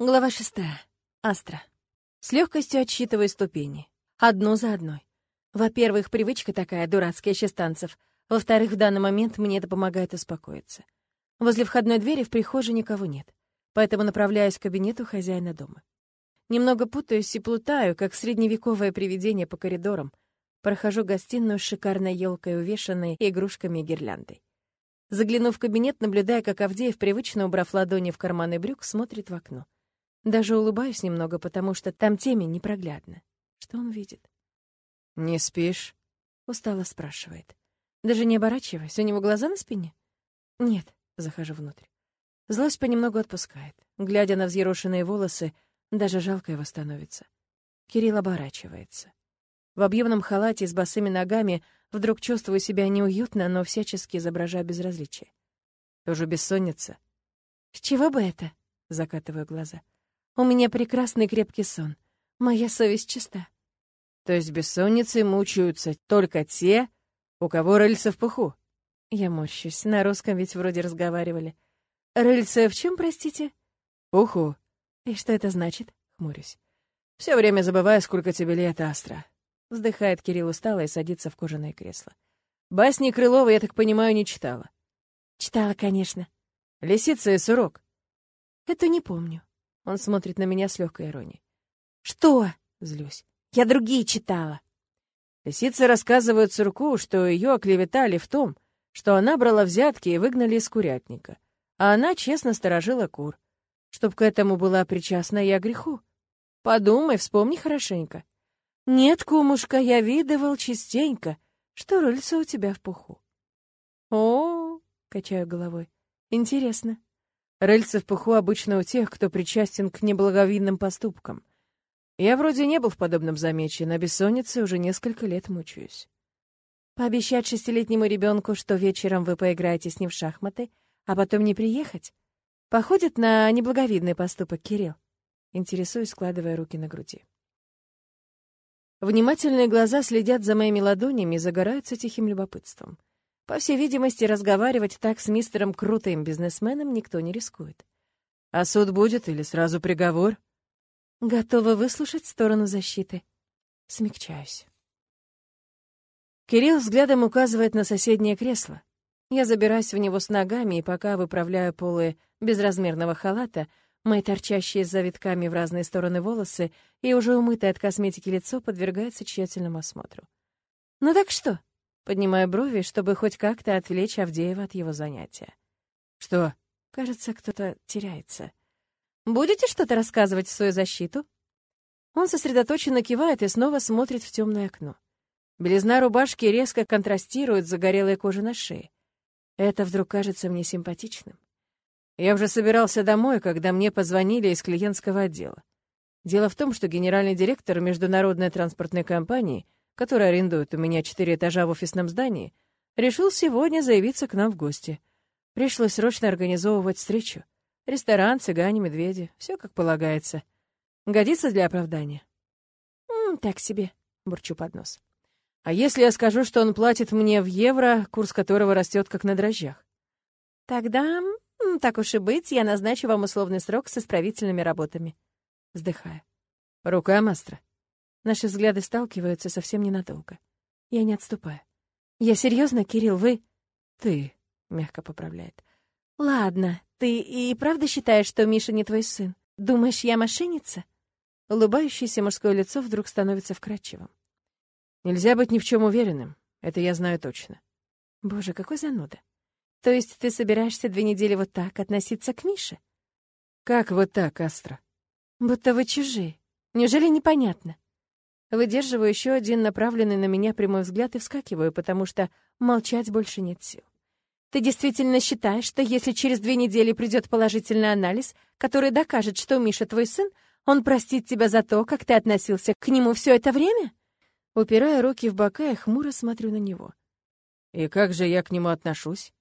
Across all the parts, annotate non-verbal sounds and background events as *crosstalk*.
Глава шестая. Астра. С легкостью отсчитываю ступени. Одну за одной. Во-первых, привычка такая, дурацкая, щестанцев. Во-вторых, в данный момент мне это помогает успокоиться. Возле входной двери в прихожей никого нет, поэтому направляюсь к кабинету хозяина дома. Немного путаюсь и плутаю, как средневековое привидение по коридорам. Прохожу гостиную с шикарной елкой, увешанной игрушками и гирляндой. Заглянув в кабинет, наблюдая, как Авдеев, привычно убрав ладони в карманы брюк, смотрит в окно. Даже улыбаюсь немного, потому что там темень непроглядна. Что он видит? «Не спишь?» — устало спрашивает. Даже не оборачиваясь, у него глаза на спине? Нет, захожу внутрь. Злость понемногу отпускает. Глядя на взъерошенные волосы, даже жалко его становится. Кирилл оборачивается. В объемном халате с босыми ногами вдруг чувствую себя неуютно, но всячески изображаю безразличие. Тоже бессонница. «С чего бы это?» — закатываю глаза. У меня прекрасный крепкий сон. Моя совесть чиста. То есть бессонницей мучаются только те, у кого рыльца в пуху? Я морщусь. На русском ведь вроде разговаривали. Рыльца в чем, простите? Пуху. И что это значит? Хмурюсь. Все время забываю, сколько тебе лет, Астра. Вздыхает Кирилл устало и садится в кожаное кресло. Басни Крылова, я так понимаю, не читала. Читала, конечно. Лисица и сурок. Это не помню. Он смотрит на меня с легкой иронией. «Что?» — злюсь. «Я другие читала». Лисицы рассказывают Цурку, что ее оклеветали в том, что она брала взятки и выгнали из курятника, а она честно сторожила кур. Чтоб к этому была причастна я греху. Подумай, вспомни хорошенько. Нет, кумушка, я видывал частенько, что рыльца у тебя в пуху. О, -о качаю головой. Интересно. Рыльце в пуху обычно у тех, кто причастен к неблаговидным поступкам. Я вроде не был в подобном замечен, а бессоннице уже несколько лет мучаюсь. Пообещать шестилетнему ребенку, что вечером вы поиграете с ним в шахматы, а потом не приехать? Походит на неблаговидный поступок, Кирилл? Интересуюсь, складывая руки на груди. Внимательные глаза следят за моими ладонями и загораются тихим любопытством. По всей видимости, разговаривать так с мистером крутым бизнесменом никто не рискует. А суд будет или сразу приговор? Готова выслушать сторону защиты. Смягчаюсь. Кирилл взглядом указывает на соседнее кресло. Я забираюсь в него с ногами, и пока выправляю полы безразмерного халата, мои торчащие с завитками в разные стороны волосы и уже умытое от косметики лицо подвергается тщательному осмотру. «Ну так что?» Поднимая брови, чтобы хоть как-то отвлечь Авдеева от его занятия. «Что?» Кажется, кто-то теряется. «Будете что-то рассказывать в свою защиту?» Он сосредоточенно кивает и снова смотрит в темное окно. Белизна рубашки резко контрастирует с загорелой кожей на шее. Это вдруг кажется мне симпатичным. Я уже собирался домой, когда мне позвонили из клиентского отдела. Дело в том, что генеральный директор международной транспортной компании который арендует у меня четыре этажа в офисном здании, решил сегодня заявиться к нам в гости. Пришлось срочно организовывать встречу. Ресторан, цыгане, медведи — все как полагается. Годится для оправдания? «М «Так себе», — бурчу под нос. «А если я скажу, что он платит мне в евро, курс которого растет как на дрожжах?» «Тогда, так уж и быть, я назначу вам условный срок с исправительными работами». Вздыхая. «Рука мастера». Наши взгляды сталкиваются совсем ненадолго. Я не отступаю. «Я серьезно, Кирилл, вы...» «Ты», — мягко поправляет. «Ладно, ты и правда считаешь, что Миша не твой сын? Думаешь, я мошенница?» Улыбающееся мужское лицо вдруг становится вкрадчивым. «Нельзя быть ни в чем уверенным. Это я знаю точно». «Боже, какой зануда. То есть ты собираешься две недели вот так относиться к Мише?» «Как вот так, Астра?» «Будто вы чужие. Неужели непонятно?» Выдерживаю еще один направленный на меня прямой взгляд и вскакиваю, потому что молчать больше нет сил. Ты действительно считаешь, что если через две недели придет положительный анализ, который докажет, что Миша твой сын, он простит тебя за то, как ты относился к нему все это время? Упирая руки в бока, я хмуро смотрю на него. И как же я к нему отношусь?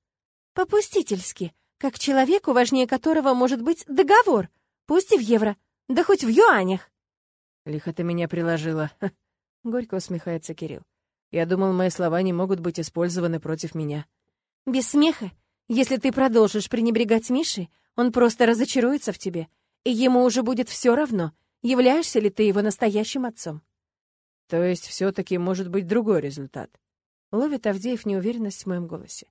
Попустительски, как человеку, важнее которого может быть договор, пусть и в евро, да хоть в юанях. Лихо ты меня приложила. *laughs* Горько усмехается Кирилл. Я думал, мои слова не могут быть использованы против меня. Без смеха. Если ты продолжишь пренебрегать Мишей, он просто разочаруется в тебе. и ему уже будет все равно, являешься ли ты его настоящим отцом. То есть все таки может быть другой результат. Ловит Авдеев неуверенность в моем голосе.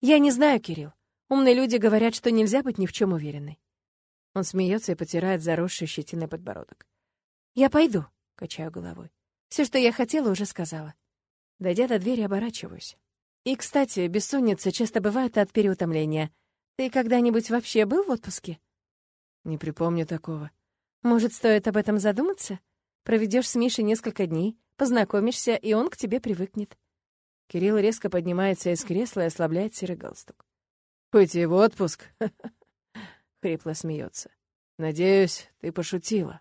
Я не знаю, Кирилл. Умные люди говорят, что нельзя быть ни в чем уверенной. Он смеется и потирает заросший щетиной подбородок. Я пойду, качаю головой. Все, что я хотела, уже сказала. Дойдя до двери, оборачиваюсь. И, кстати, бессонница часто бывает от переутомления. Ты когда-нибудь вообще был в отпуске? Не припомню такого. Может, стоит об этом задуматься? Проведешь с Мишей несколько дней, познакомишься, и он к тебе привыкнет. Кирилл резко поднимается из кресла и ослабляет серый галстук. «Пойти в отпуск?» *laughs* — хрипло смеется. «Надеюсь, ты пошутила».